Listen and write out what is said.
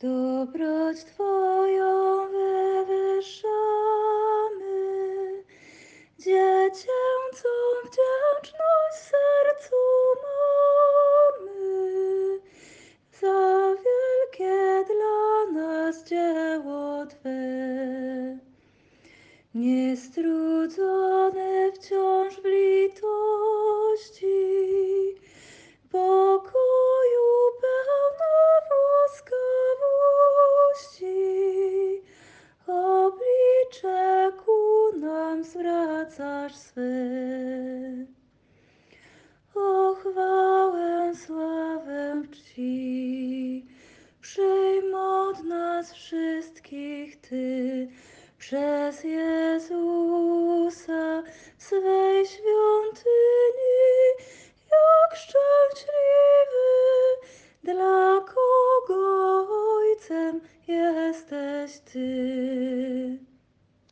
Dobroć Twoją wywyższamy, dziecięcą wdzięczność sercu mamy za wielkie dla nas dzieło Twe. Niestrudzone wciąż zwracasz swe. O chwałę, sławę, czci, przyjm od nas wszystkich Ty, przez Jezusa w swej świątyni, jak szczęśliwy, dla kogo Ojcem jesteś Ty.